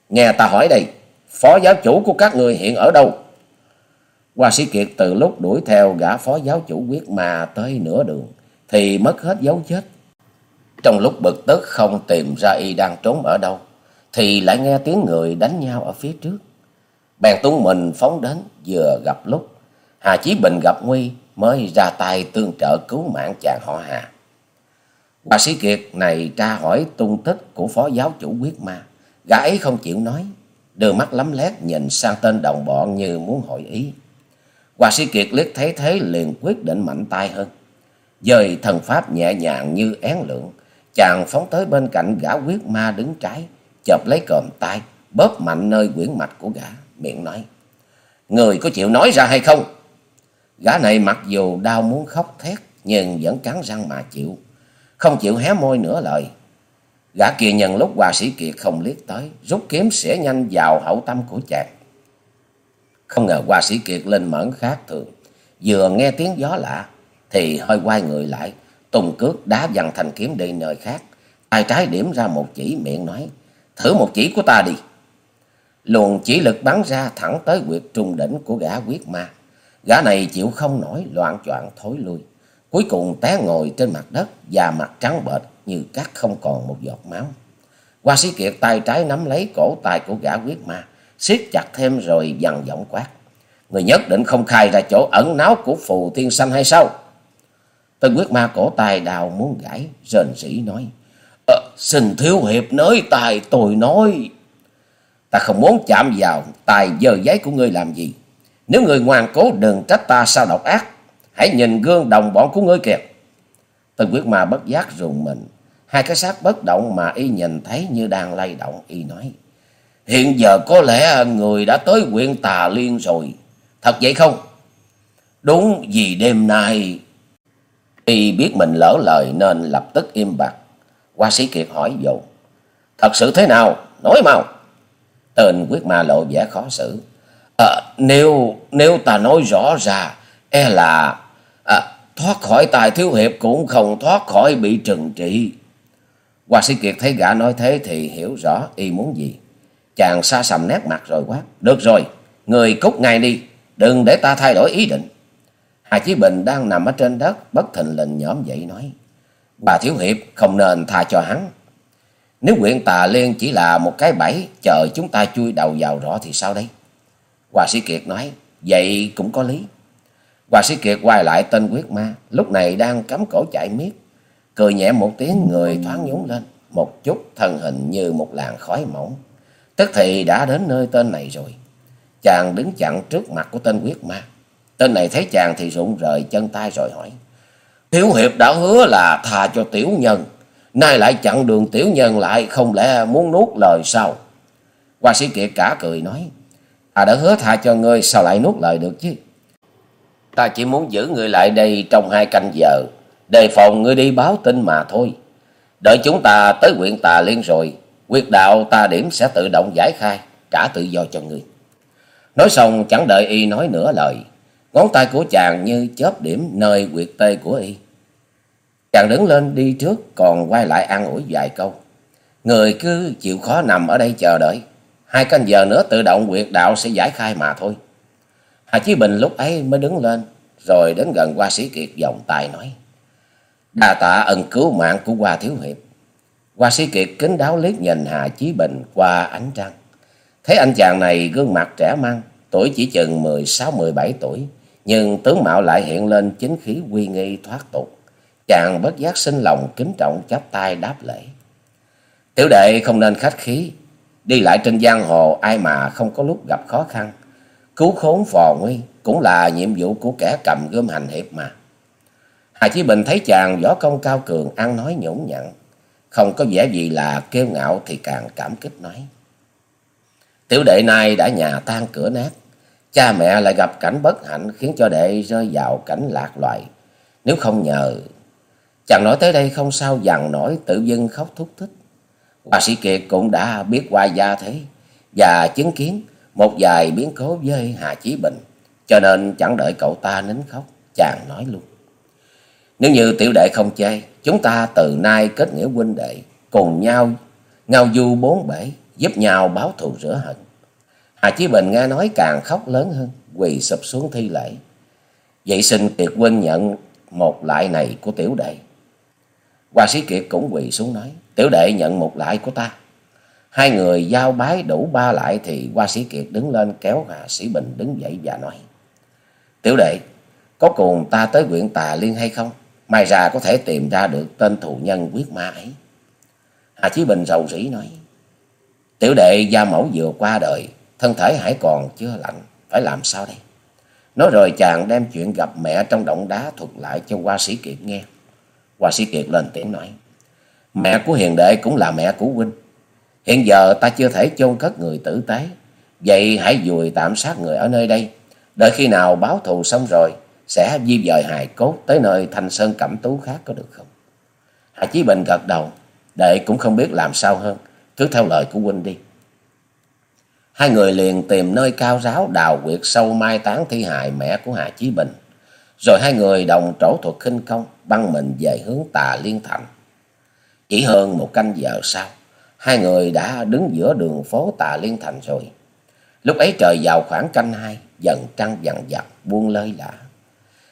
Nghe ta hỏi đây, phó giáo chủ của các người hiện ở đâu? Hoa sĩ Kiệt từ lúc đuổi theo gã phó giáo chủ quyết ma tới nửa đường, thì mất hết dấu chết. Trong lúc bực tức không tìm ra y đang trốn ở đâu, thì lại nghe tiếng người đánh nhau ở phía trước. Bèn tung mình phóng đến, vừa gặp lúc. Hà Chí Bình gặp nguy mới ra tay tương trợ cứu mạng chàng họ Hà. Bà sĩ Kiệt này tra hỏi tung tích của phó giáo chủ quyết ma. Gã ấy không chịu nói, đưa mắt lấm lét nhìn sang tên đồng bọn như muốn hỏi ý. Hòa sĩ Kiệt liếc thấy thế liền quyết định mạnh tay hơn. Dời thần pháp nhẹ nhàng như én lượng, chàng phóng tới bên cạnh gã quyết ma đứng trái, chộp lấy còm tay, bóp mạnh nơi quyển mạch của gã, miệng nói. Người có chịu nói ra hay không? Gã này mặc dù đau muốn khóc thét, nhưng vẫn cắn răng mà chịu, không chịu hé môi nửa lời. Gã kia nhận lúc hòa sĩ Kiệt không liếc tới, rút kiếm xỉa nhanh vào hậu tâm của chàng. Không ngờ hòa sĩ Kiệt lên mẫn khác thường, vừa nghe tiếng gió lạ, thì hơi quay người lại, tung cước đá văng thành kiếm đi nơi khác. Tay trái điểm ra một chỉ miệng nói, thử một chỉ của ta đi. Luồng chỉ lực bắn ra thẳng tới quyệt trung đỉnh của gã quyết ma. Gã này chịu không nổi loạn choạng thối lui. Cuối cùng té ngồi trên mặt đất và mặt trắng bệch như cắt không còn một giọt máu. Hoa sĩ kiệt tay trái nắm lấy cổ tay của gã quyết ma, siết chặt thêm rồi dằn giọng quát. Người nhất định không khai ra chỗ ẩn náu của phù thiên sanh hay sao? Tên quyết ma cổ tay đào muốn gãy, rền sĩ nói. Ờ, xin thiếu hiệp nới tài tôi nói. Ta không muốn chạm vào tài giờ giấy của ngươi làm gì. Nếu người ngoan cố đừng trách ta sao độc ác. Hãy nhìn gương đồng bọn của ngươi kìa. Tên quyết ma bất giác rùng mình. Hai cái xác bất động mà y nhìn thấy như đang lay động. Y nói. Hiện giờ có lẽ người đã tới huyện Tà Liên rồi. Thật vậy không? Đúng vì đêm nay... Y biết mình lỡ lời nên lập tức im bặt. Hoa sĩ Kiệt hỏi dồn. Thật sự thế nào? Nói mau. Tên quyết ma lộ vẻ khó xử. À, nếu nếu ta nói rõ ra, e là à, thoát khỏi tài thiếu hiệp cũng không thoát khỏi bị trừng trị. Hoa sĩ Kiệt thấy gã nói thế thì hiểu rõ y muốn gì. Chàng xa sầm nét mặt rồi quát. Được rồi, người cút ngay đi, đừng để ta thay đổi ý định. Hà Chí Bình đang nằm ở trên đất, bất thình lình nhõm dậy nói. Bà Thiếu Hiệp không nên tha cho hắn. Nếu quyện tà liên chỉ là một cái bẫy, chờ chúng ta chui đầu vào rõ thì sao đây? hoa sĩ Kiệt nói, vậy cũng có lý. hoa sĩ Kiệt quay lại tên quyết ma, lúc này đang cắm cổ chạy miết. Cười nhẹ một tiếng người thoáng nhún lên, một chút thân hình như một làn khói mỏng. Tức thì đã đến nơi tên này rồi. Chàng đứng chặn trước mặt của tên quyết ma. Tên này thấy chàng thì rụng rời chân tay rồi hỏi. Thiếu hiệp đã hứa là tha cho tiểu nhân. Nay lại chặn đường tiểu nhân lại không lẽ muốn nuốt lời sao? Hoa sĩ kiệt cả cười nói. Ta đã hứa tha cho ngươi sao lại nuốt lời được chứ? Ta chỉ muốn giữ ngươi lại đây trong hai canh giờ. Đề phòng ngươi đi báo tin mà thôi. Đợi chúng ta tới huyện Tà Liên rồi. Quyết đạo ta điểm sẽ tự động giải khai. Trả tự do cho ngươi. Nói xong, chẳng đợi y nói nửa lời. Ngón tay của chàng như chớp điểm nơi quyệt tê của y. Chàng đứng lên đi trước, còn quay lại an ủi vài câu. Người cứ chịu khó nằm ở đây chờ đợi. Hai canh giờ nữa tự động quyệt đạo sẽ giải khai mà thôi. Hà Chí Bình lúc ấy mới đứng lên, rồi đến gần qua sĩ Kiệt vòng tay nói. Đa tạ ân cứu mạng của Hoa Thiếu Hiệp. Hoa sĩ Kiệt kính đáo liếc nhìn Hà Chí Bình qua ánh trăng. Thấy anh chàng này gương mặt trẻ măng, tuổi chỉ chừng mười sáu mười bảy tuổi nhưng tướng mạo lại hiện lên chính khí uy nghi thoát tục. Chàng bất giác sinh lòng kính trọng chắp tay đáp lễ. Tiểu đệ không nên khách khí, đi lại trên giang hồ ai mà không có lúc gặp khó khăn. Cứu khốn phò nguy cũng là nhiệm vụ của kẻ cầm gươm hành hiệp mà. Hà Chí Bình thấy chàng võ công cao cường ăn nói nhũng nhặn, không có vẻ gì là kêu ngạo thì càng cảm kích nói. Tiểu đệ này đã nhà tan cửa nát, Cha mẹ lại gặp cảnh bất hạnh khiến cho đệ rơi vào cảnh lạc loài. Nếu không nhờ... Chàng nói tới đây không sao dằn nổi tự dưng khóc thúc thích. Hòa sĩ Kiệt cũng đã biết qua gia thế và chứng kiến một vài biến cố với Hà Chí Bình. Cho nên chẳng đợi cậu ta nín khóc, chàng nói luôn. Nếu như tiểu đệ không chê, chúng ta từ nay kết nghĩa huynh đệ, cùng nhau ngao du bốn bể, giúp nhau báo thù rửa hận. Hà Chí Bình nghe nói càng khóc lớn hơn, quỳ sụp xuống thi lễ. Vậy xin Kiệt huynh nhận một lại này của tiểu đệ. Hoa sĩ Kiệt cũng quỳ xuống nói, tiểu đệ nhận một lại của ta. Hai người giao bái đủ ba lại thì Hoa sĩ Kiệt đứng lên kéo Hà Sĩ Bình đứng dậy và nói. Tiểu đệ, có cùng ta tới huyện Tà Liên hay không? May ra có thể tìm ra được tên thù nhân quyết ma ấy. Hà Chí Bình rầu rĩ nói. Tiểu đệ gia mẫu vừa qua đời, thân thể hãy còn chưa lạnh, phải làm sao đây? Nói rồi chàng đem chuyện gặp mẹ trong động đá thuật lại cho Hoa Sĩ Kiệt nghe. Hoa Sĩ Kiệt lên tiếng nói. Mẹ của hiền đệ cũng là mẹ của huynh. Hiện giờ ta chưa thể chôn cất người tử tế. Vậy hãy dùi tạm sát người ở nơi đây. Đợi khi nào báo thù xong rồi, sẽ di dời hài cốt tới nơi thanh sơn cẩm tú khác có được không? hà Chí Bình gật đầu, đệ cũng không biết làm sao hơn, cứ theo lời của huynh đi. Hai người liền tìm nơi cao ráo đào quyệt sâu mai táng thi hài mẹ của Hà Chí Bình. Rồi hai người đồng trổ thuật khinh công, băng mình về hướng tà liên thành. Chỉ hơn một canh giờ sau, hai người đã đứng giữa đường phố tà liên thành rồi. Lúc ấy trời vào khoảng canh hai, dần trăng dần dặt, buông lơi lạ.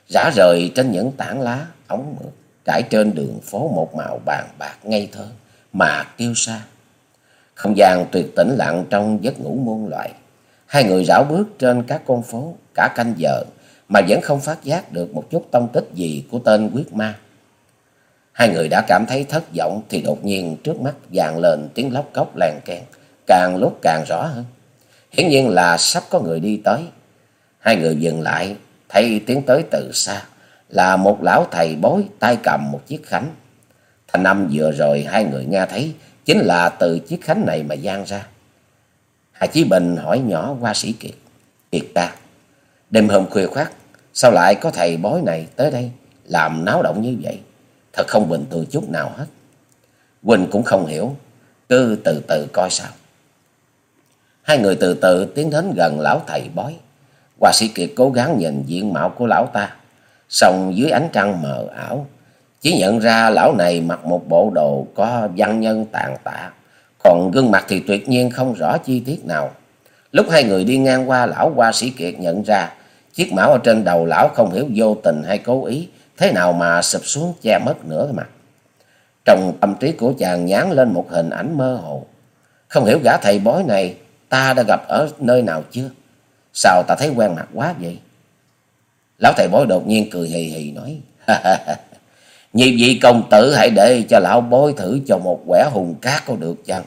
Rã rời trên những tảng lá, ống mượt, trải trên đường phố một màu bàn bạc ngây thơ, mà kêu xa. Không gian tuyệt tĩnh lặng trong giấc ngủ muôn loại. Hai người rảo bước trên các con phố cả canh giờ mà vẫn không phát giác được một chút tông tích gì của tên quyết ma. Hai người đã cảm thấy thất vọng thì đột nhiên trước mắt vàng lên tiếng lóc cốc làng kèn, càng lúc càng rõ hơn. Hiển nhiên là sắp có người đi tới. Hai người dừng lại, thấy tiếng tới từ xa, là một lão thầy bói tay cầm một chiếc khánh. Thành âm vừa rồi hai người nghe thấy chính là từ chiếc khánh này mà gian ra. Hà Chí Bình hỏi nhỏ qua sĩ Kiệt. Kiệt ta, đêm hôm khuya khoát, sao lại có thầy bói này tới đây làm náo động như vậy? Thật không bình thường chút nào hết. Quỳnh cũng không hiểu, cứ từ từ coi sao. Hai người từ từ tiến đến gần lão thầy bói. Hoa sĩ Kiệt cố gắng nhìn diện mạo của lão ta. Xong dưới ánh trăng mờ ảo, chỉ nhận ra lão này mặc một bộ đồ có văn nhân tàn tạ. Còn gương mặt thì tuyệt nhiên không rõ chi tiết nào. Lúc hai người đi ngang qua lão Hoa sĩ Kiệt nhận ra chiếc mão ở trên đầu lão không hiểu vô tình hay cố ý. Thế nào mà sụp xuống che mất nửa mặt. Trong tâm trí của chàng nhán lên một hình ảnh mơ hồ. Không hiểu gã thầy bói này ta đã gặp ở nơi nào chưa? Sao ta thấy quen mặt quá vậy? Lão thầy bói đột nhiên cười hì hì nói. Nhị vị công tử hãy để cho lão bói thử cho một quẻ hùng cát có được chăng?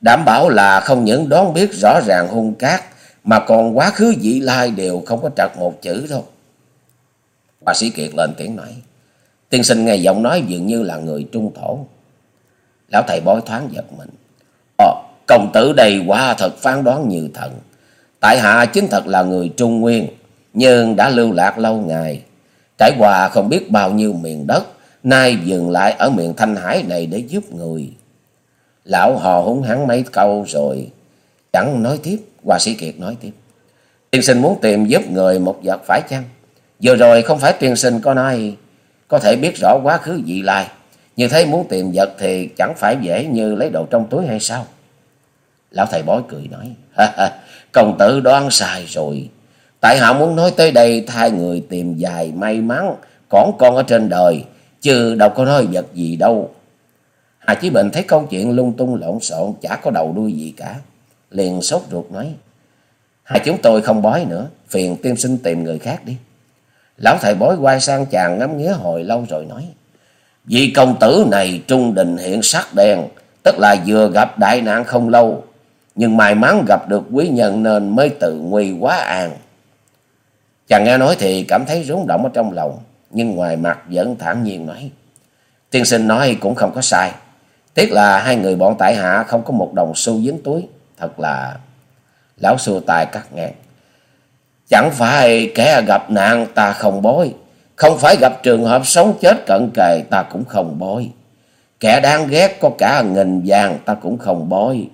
Đảm bảo là không những đoán biết rõ ràng hung cát mà còn quá khứ vị lai đều không có trật một chữ đâu. Hòa sĩ Kiệt lên tiếng nói. Tiên sinh nghe giọng nói dường như là người trung thổ. Lão thầy bói thoáng giật mình. Ồ, công tử đây quá thật phán đoán như thần. Tại hạ chính thật là người Trung Nguyên, nhưng đã lưu lạc lâu ngày. Trải qua không biết bao nhiêu miền đất, nay dừng lại ở miền Thanh Hải này để giúp người. Lão hò húng hắn mấy câu rồi, chẳng nói tiếp, Hoa sĩ Kiệt nói tiếp. Tiên sinh muốn tìm giúp người một vật phải chăng? Vừa rồi không phải tiên sinh có nói có thể biết rõ quá khứ vị lai. Như thế muốn tìm vật thì chẳng phải dễ như lấy đồ trong túi hay sao? Lão thầy bói cười nói. Công tử đoán sai rồi. Tại hạ muốn nói tới đây, thay người tìm dài may mắn. Còn con ở trên đời. Chứ đâu có nói vật gì đâu. Hà Chí Bình thấy câu chuyện lung tung lộn xộn. Chả có đầu đuôi gì cả. Liền sốt ruột nói. Hai chúng tôi không bói nữa. Phiền tiên sinh tìm người khác đi. Lão thầy bói quay sang chàng ngắm nghía hồi lâu rồi nói. Vì công tử này trung đình hiện sắc đen. Tức là vừa gặp đại nạn không lâu nhưng may mắn gặp được quý nhân nên mới tự nguy quá an. Chàng nghe nói thì cảm thấy rúng động ở trong lòng, nhưng ngoài mặt vẫn thản nhiên nói. Tiên sinh nói cũng không có sai. Tiếc là hai người bọn tại hạ không có một đồng xu dính túi. Thật là... Lão xua tài cắt ngang. Chẳng phải kẻ gặp nạn ta không bối. Không phải gặp trường hợp sống chết cận kề ta cũng không bối. Kẻ đáng ghét có cả nghìn vàng ta cũng không bối.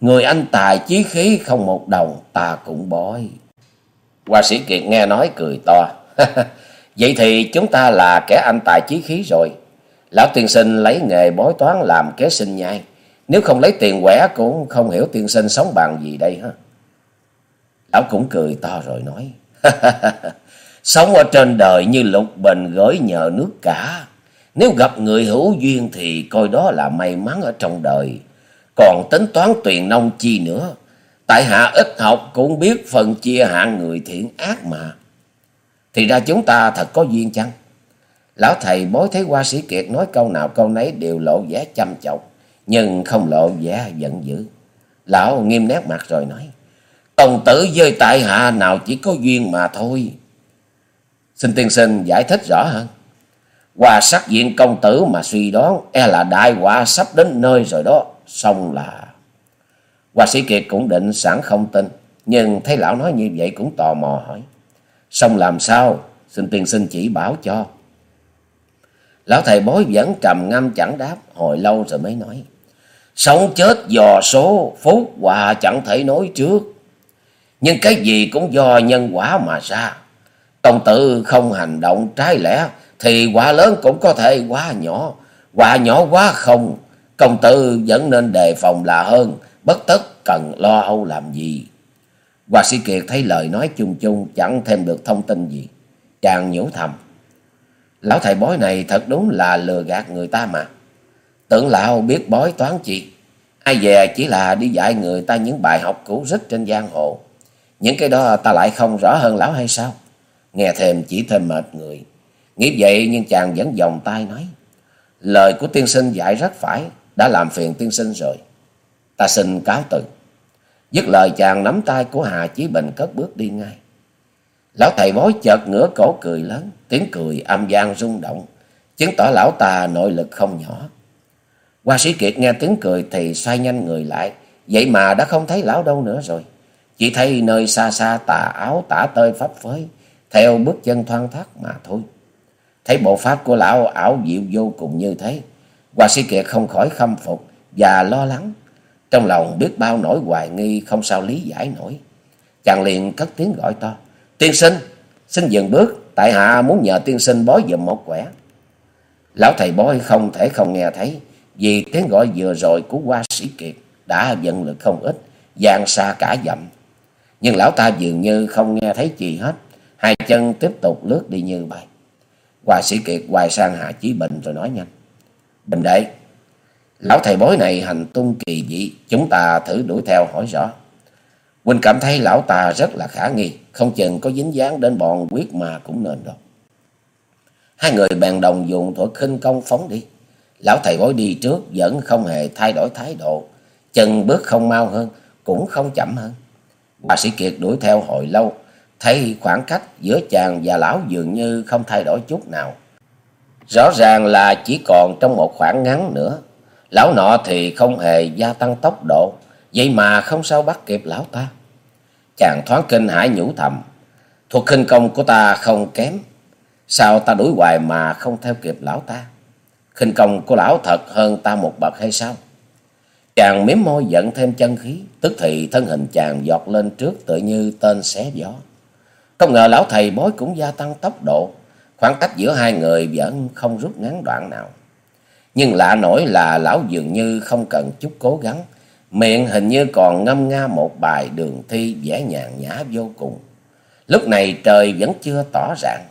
Người anh tài chí khí không một đồng, ta cũng bói. Hoa sĩ Kiệt nghe nói cười to. Vậy thì chúng ta là kẻ anh tài chí khí rồi. Lão tiên sinh lấy nghề bói toán làm kế sinh nhai. Nếu không lấy tiền quẻ cũng không hiểu tiên sinh sống bằng gì đây, ha. Lão cũng cười to rồi nói. Sống ở trên đời như lục bình gửi nhờ nước cả. Nếu gặp người hữu duyên thì coi đó là may mắn ở trong đời. Còn tính toán tuyền nông chi nữa. Tại hạ ít học cũng biết phần chia hạng người thiện ác mà. Thì ra chúng ta thật có duyên chăng? Lão thầy bối thấy qua sĩ kiệt nói câu nào câu nấy đều lộ vẻ chăm chọc. Nhưng không lộ vẻ giận dữ. Lão nghiêm nét mặt rồi nói. Công tử với tại hạ nào chỉ có duyên mà thôi. Xin tiên sinh giải thích rõ hơn. Qua sắc diện công tử mà suy đoán e là đại quả sắp đến nơi rồi đó. Xong là... Hoa sĩ Kiệt cũng định sẵn không tin. Nhưng thấy lão nói như vậy cũng tò mò hỏi. Xong làm sao? Xin tiên sinh chỉ bảo cho. Lão thầy bói vẫn trầm ngâm chẳng đáp. Hồi lâu rồi mới nói. Sống chết dò số, phúc hòa chẳng thể nói trước. Nhưng cái gì cũng do nhân quả mà ra. Công tử không hành động trái lẽ thì quả lớn cũng có thể quá nhỏ. Quả nhỏ quá không. Công tử vẫn nên đề phòng là hơn. Bất tất cần lo âu làm gì. Hoa sĩ Kiệt thấy lời nói chung chung, chẳng thêm được thông tin gì. Chàng nhủ thầm. Lão thầy bói này thật đúng là lừa gạt người ta mà. Tưởng lão biết bói toán chi. Ai về chỉ là đi dạy người ta những bài học cũ rích trên giang hồ. Những cái đó ta lại không rõ hơn lão hay sao? Nghe thêm chỉ thêm mệt người. Nghĩ vậy, nhưng chàng vẫn vòng tay nói. Lời của tiên sinh dạy rất phải. Đã làm phiền tiên sinh rồi. Ta xin cáo từ. Dứt lời, chàng nắm tay của Hà Chí Bình cất bước đi ngay. Lão thầy bói chợt ngửa cổ cười lớn. Tiếng cười âm gian rung động. Chứng tỏ lão ta nội lực không nhỏ. Hoa sĩ Kiệt nghe tiếng cười thì xoay nhanh người lại. Vậy mà đã không thấy lão đâu nữa rồi. Chỉ thấy nơi xa xa tà áo tả tơi pháp phới. Theo bước chân thoăn thoắt mà thôi. Thấy bộ pháp của lão ảo diệu vô cùng như thế. Hoa sĩ Kiệt không khỏi khâm phục và lo lắng. Trong lòng biết bao nỗi hoài nghi không sao lý giải nổi. Chàng liền cất tiếng gọi to. Tiên sinh, xin dừng bước. Tại hạ muốn nhờ tiên sinh bói dùm một quẻ. Lão thầy bói không thể không nghe thấy. Vì tiếng gọi vừa rồi của hoa sĩ Kiệt đã vận lực không ít. Giang xa cả dặm. Nhưng lão ta dường như không nghe thấy gì hết. Hai chân tiếp tục lướt đi như bay. Hoa sĩ Kiệt quay sang Hạ Chí Bình rồi nói nhanh. Bình đệ, lão thầy bói này hành tung kỳ dị, chúng ta thử đuổi theo hỏi rõ. Quỳnh cảm thấy lão ta rất là khả nghi, không chừng có dính dáng đến bọn quyết mà cũng nên đâu. Hai người bèn đồng dùng thuật khinh công phóng đi. Lão thầy bói đi trước vẫn không hề thay đổi thái độ, chân bước không mau hơn, cũng không chậm hơn. Bà sĩ Kiệt đuổi theo hồi lâu, thấy khoảng cách giữa chàng và lão dường như không thay đổi chút nào. Rõ ràng là chỉ còn trong một khoảng ngắn nữa. Lão nọ thì không hề gia tăng tốc độ, vậy mà không sao bắt kịp lão ta. Chàng thoáng kinh hãi nhủ thầm, thuật khinh công của ta không kém, sao ta đuổi hoài mà không theo kịp lão ta? Khinh công của lão thật hơn ta một bậc hay sao? Chàng miếm môi giận thêm chân khí, tức thì thân hình chàng giọt lên trước tự như tên xé gió. Không ngờ lão thầy bói cũng gia tăng tốc độ, khoảng cách giữa hai người vẫn không rút ngắn đoạn nào. Nhưng lạ nổi là lão dường như không cần chút cố gắng, miệng hình như còn ngâm nga một bài đường thi vẻ nhàn nhã vô cùng. Lúc này trời vẫn chưa tỏ rạng.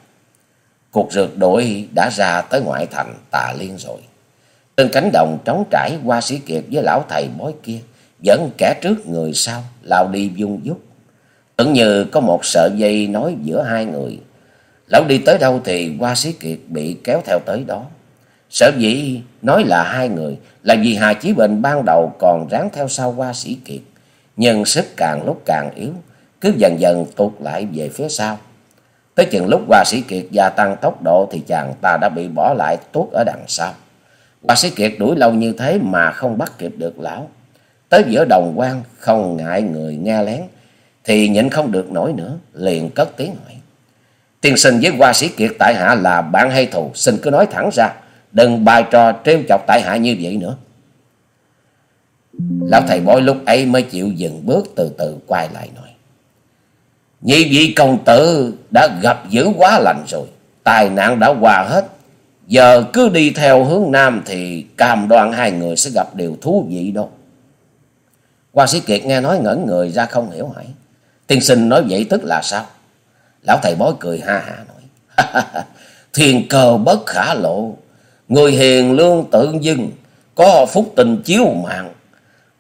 Cuộc rượt đuổi đã ra tới ngoại thành Tà Liên rồi. Trên cánh đồng trống trải qua sĩ kiệt với lão thầy bói kia, vẫn kẻ trước người sau, lao đi vung vút Tưởng như có một sợi dây nối giữa hai người. Lão đi tới đâu thì qua sĩ kiệt bị kéo theo tới đó. Sở dĩ nói là hai người là vì Hà Chí Bình ban đầu còn ráng theo sau qua sĩ kiệt. Nhưng sức càng lúc càng yếu, cứ dần dần tụt lại về phía sau. Tới chừng lúc qua sĩ kiệt gia tăng tốc độ thì chàng ta đã bị bỏ lại tuốt ở đằng sau. Qua sĩ kiệt đuổi lâu như thế mà không bắt kịp được lão. Tới giữa đồng quan không ngại người nghe lén thì nhịn không được nổi nữa, liền cất tiếng hỏi. Tiên sinh với hoa sĩ kiệt tại hạ là bạn hay thù, xin cứ nói thẳng ra, đừng bài trò trêu chọc tại hạ như vậy nữa. Lão thầy bói lúc ấy mới chịu dừng bước từ từ quay lại nói. Nhị vị công tử đã gặp dữ quá lành rồi. tai nạn đã qua hết. Giờ cứ đi theo hướng Nam thì cam đoan hai người sẽ gặp điều thú vị đâu. Hoa sĩ Kiệt nghe nói ngẩn người ra không hiểu hỏi. Tiên sinh nói vậy tức là sao? Lão thầy bói cười ha ha nói. Thiên cơ bất khả lộ. Người hiền lương tự dưng. Có phúc tình chiếu mạng.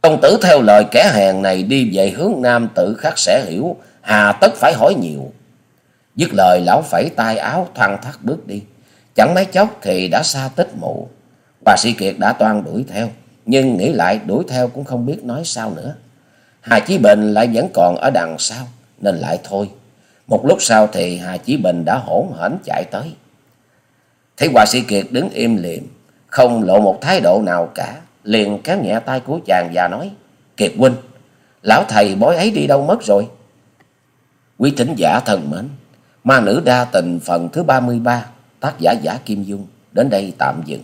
Công tử theo lời kẻ hèn này đi về hướng Nam tự khắc sẽ hiểu. Hà tất phải hỏi nhiều. Dứt lời, lão phẩy tay áo thoăn thắt bước đi. Chẳng mấy chốc thì đã xa tích mụ. Bà sĩ Kiệt đã toan đuổi theo. Nhưng nghĩ lại đuổi theo cũng không biết nói sao nữa. Hà Chí Bình lại vẫn còn ở đằng sau. Nên lại thôi. Một lúc sau thì Hà Chí Bình đã hỗn hển chạy tới. Thấy Hòa Sĩ Kiệt đứng im liệm. Không lộ một thái độ nào cả. Liền kéo nhẹ tay của chàng và nói. Kiệt huynh. Lão thầy bói ấy đi đâu mất rồi? Quý thính giả thần mến. Ma nữ đa tình phần thứ 33 tác giả giả Kim Dung đến đây tạm dừng.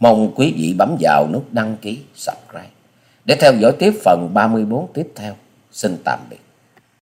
Mong quý vị bấm vào nút đăng ký, subscribe để theo dõi tiếp phần 34 tiếp theo. Xin tạm biệt.